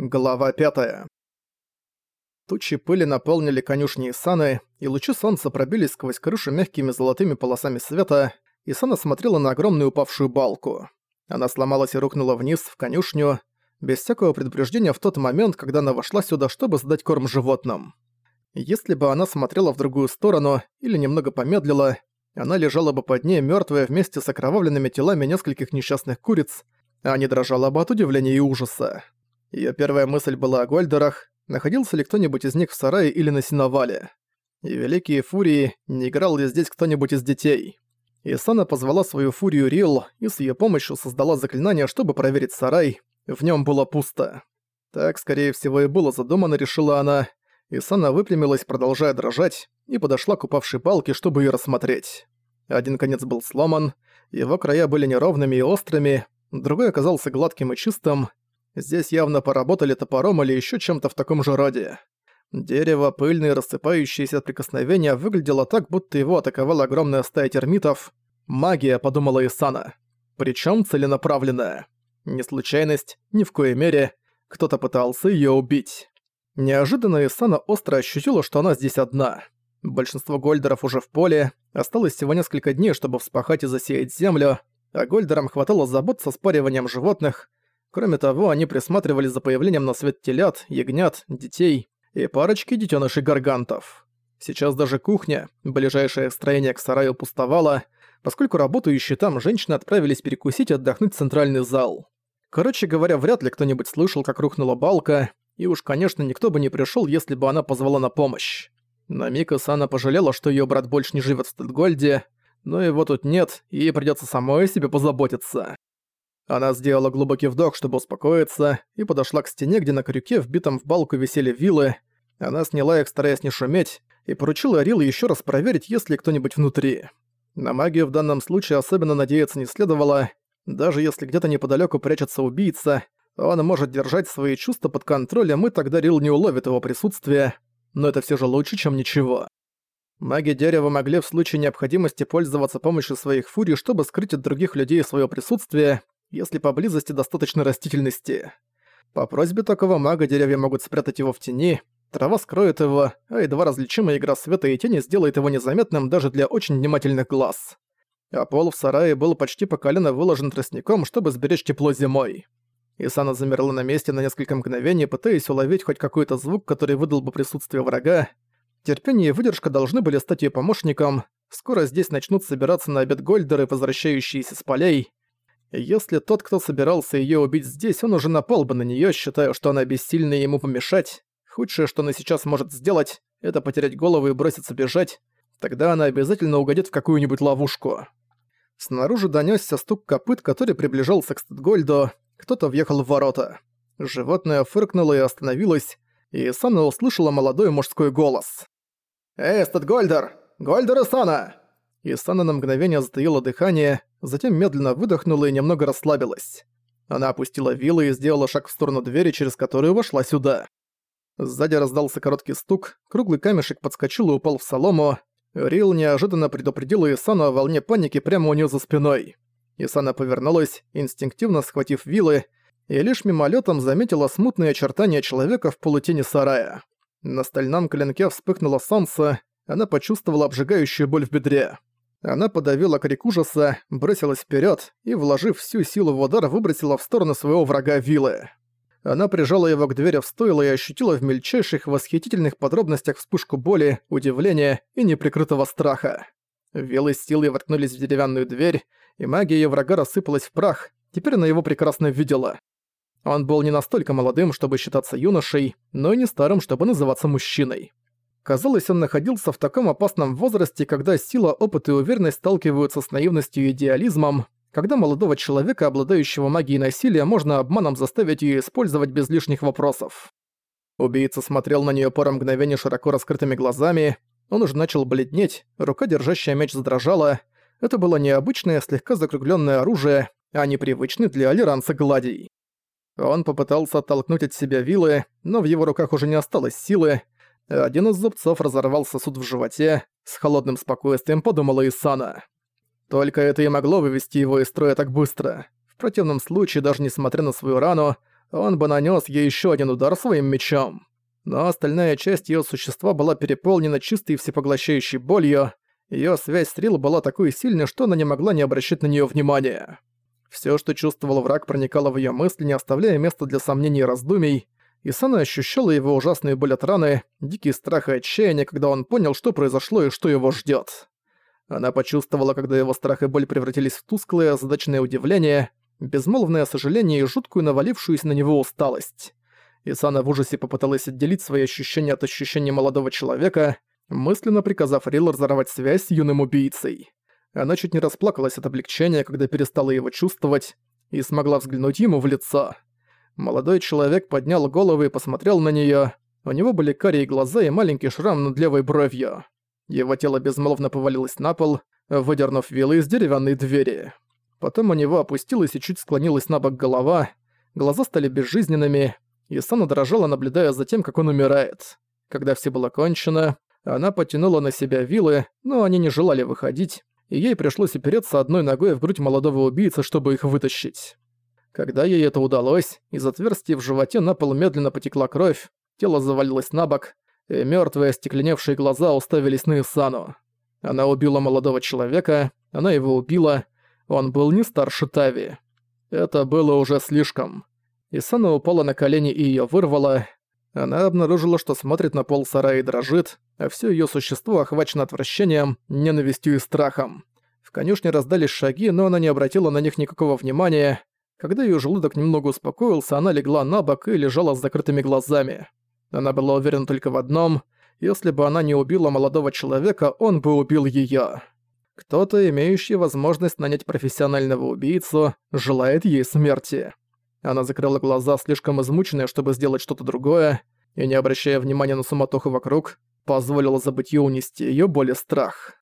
Глава 5. Тучи пыли наполнили конюшни Исаны, и лучи солнца пробились сквозь крышу мягкими золотыми полосами света, Исана смотрела на огромную упавшую балку. Она сломалась и рухнула вниз, в конюшню, без всякого предупреждения в тот момент, когда она вошла сюда, чтобы сдать корм животным. Если бы она смотрела в другую сторону или немного помедлила, она лежала бы под ней мёртвая вместе с окровавленными телами нескольких несчастных куриц, а не дрожала бы от удивления и ужаса. Её первая мысль была о Гольдерах, находился ли кто-нибудь из них в сарае или на сеновале. И великие фурии, не играл ли здесь кто-нибудь из детей. Исана позвала свою фурию Рил и с её помощью создала заклинание, чтобы проверить сарай. В нём было пусто. Так, скорее всего, и было задумано, решила она. Исана выпрямилась, продолжая дрожать, и подошла к упавшей палке, чтобы её рассмотреть. Один конец был сломан, его края были неровными и острыми, другой оказался гладким и чистым, Здесь явно поработали топором или еще чем-то в таком же роде. Дерево, пыльное, рассыпающееся от прикосновения, выглядело так, будто его атаковала огромная стая термитов. Магия, подумала Исана. Причем целенаправленная. Не случайность, ни в коей мере. Кто-то пытался ее убить. Неожиданно Исана остро ощутила, что она здесь одна. Большинство гольдеров уже в поле, осталось всего несколько дней, чтобы вспахать и засеять землю, а гольдерам хватало забот со спариванием животных, Кроме того, они присматривали за появлением на свет телят, ягнят, детей и парочки детенышей гаргантов. Сейчас даже кухня, ближайшее строение к сараю пустовало, поскольку работающие там женщины отправились перекусить и отдохнуть в центральный зал. Короче говоря, вряд ли кто-нибудь слышал, как рухнула балка, и уж, конечно, никто бы не пришел, если бы она позвала на помощь. На миг Исана пожалела, что ее брат больше не живет в Стедгольде, но его тут нет, и придется самой себе позаботиться. Она сделала глубокий вдох, чтобы успокоиться, и подошла к стене, где на крюке, вбитом в балку, висели вилы. Она сняла их, стараясь не шуметь, и поручила Рилу еще раз проверить, есть ли кто-нибудь внутри. На магию в данном случае особенно надеяться не следовало. Даже если где-то неподалеку прячется убийца, он может держать свои чувства под контролем, и тогда Рил не уловит его присутствие. Но это все же лучше, чем ничего. Маги дерева могли в случае необходимости пользоваться помощью своих фурий, чтобы скрыть от других людей свое присутствие, если поблизости достаточно растительности. По просьбе такого мага деревья могут спрятать его в тени, трава скроет его, а едва различимая игра света и тени сделает его незаметным даже для очень внимательных глаз. А пол в сарае был почти по колено выложен тростником, чтобы сберечь тепло зимой. Исана замерла на месте на несколько мгновений, пытаясь уловить хоть какой-то звук, который выдал бы присутствие врага. Терпение и выдержка должны были стать ее помощником. Скоро здесь начнут собираться на обед гольдеры, возвращающиеся с полей. Если тот, кто собирался её убить здесь, он уже напал бы на неё, считая, что она бессильна ему помешать. Худшее, что она сейчас может сделать, это потерять голову и броситься бежать. Тогда она обязательно угодит в какую-нибудь ловушку. Снаружи донёсся стук копыт, который приближался к Стедгольду. Кто-то въехал в ворота. Животное фыркнуло и остановилось, и Сана услышала молодой мужской голос. «Эй, Стедгольдер! Гольдер и Сана!» На мгновение затаила дыхание, затем медленно выдохнула и немного расслабилась. Она опустила вилы и сделала шаг в сторону двери, через которую вошла сюда. Сзади раздался короткий стук, круглый камешек подскочил и упал в солому. Рил неожиданно предупредила Исану о волне паники прямо у нее за спиной. Исана повернулась, инстинктивно схватив вилы, и лишь мимолетом заметила смутные очертания человека в полутени сарая. На стальном клинке вспыхнуло солнце, она почувствовала обжигающую боль в бедре. Она подавила крик ужаса, бросилась вперед и, вложив всю силу в удар, выбросила в сторону своего врага вилы. Она прижала его к двери в стойло и ощутила в мельчайших восхитительных подробностях вспышку боли, удивления и неприкрытого страха. Вилы с силой воткнулись в деревянную дверь, и магия ее врага рассыпалась в прах, теперь она его прекрасно видела. Он был не настолько молодым, чтобы считаться юношей, но и не старым, чтобы называться мужчиной. Казалось, он находился в таком опасном возрасте, когда сила, опыт и уверенность сталкиваются с наивностью и идеализмом, когда молодого человека, обладающего магией насилия, можно обманом заставить ее использовать без лишних вопросов. Убийца смотрел на нее пару мгновений широко раскрытыми глазами, он уже начал бледнеть, рука, держащая меч, задрожала. Это было необычное, слегка закругленное оружие, а непривычный для алиранца гладий. Он попытался оттолкнуть от себя вилы, но в его руках уже не осталось силы, один из зубцов разорвал сосуд в животе, с холодным спокойствием подумала Исана. Только это и могло вывести его из строя так быстро. В противном случае, даже несмотря на свою рану, он бы нанес ей еще один удар своим мечом. Но остальная часть ее существа была переполнена чистой всепоглощающей болью, ее связь с Рил была такой сильной, что она не могла не обращать на нее внимания. Все, что чувствовал враг, проникало в ее мысли, не оставляя места для сомнений и раздумий, и Сана ощущала его ужасную боль от раны, дикий страх и отчаяние, когда он понял, что произошло и что его ждет. Она почувствовала, когда его страх и боль превратились в тусклое, озадаченное удивление, безмолвное сожаление и жуткую навалившуюся на него усталость. Исана в ужасе попыталась отделить свои ощущения от ощущения молодого человека, мысленно приказав Рил разорвать связь с юным убийцей. Она чуть не расплакалась от облегчения, когда перестала его чувствовать, и смогла взглянуть ему в лицо. Молодой человек поднял голову и посмотрел на неё. У него были карие глаза и маленький шрам над левой бровью. Его тело безмолвно повалилось на пол, выдернув вилы из деревянной двери. Потом у него опустилась и чуть склонилась на бок голова, глаза стали безжизненными, и Сана дрожала, наблюдая за тем, как он умирает. Когда все было кончено, она потянула на себя вилы, но они не желали выходить, и ей пришлось опереться одной ногой в грудь молодого убийцы, чтобы их вытащить. Когда ей это удалось, из отверстия в животе на пол медленно потекла кровь, тело завалилось на бок, и мёртвые остекленевшие глаза уставились на Исану. Она убила молодого человека, она его убила, он был не старше Тави. Это было уже слишком. Исана упала на колени и её вырвало. Она обнаружила, что смотрит на пол сарая и дрожит, а всё её существо охвачено отвращением, ненавистью и страхом. В конюшне раздались шаги, но она не обратила на них никакого внимания. Когда её желудок немного успокоился, она легла на бок и лежала с закрытыми глазами. Она была уверена только в одном — если бы она не убила молодого человека, он бы убил её. Кто-то, имеющий возможность нанять профессионального убийцу, желает ей смерти. Она закрыла глаза, слишком измученная, чтобы сделать что-то другое, и, не обращая внимания на суматоху вокруг, позволила забытью унести её боль и страх.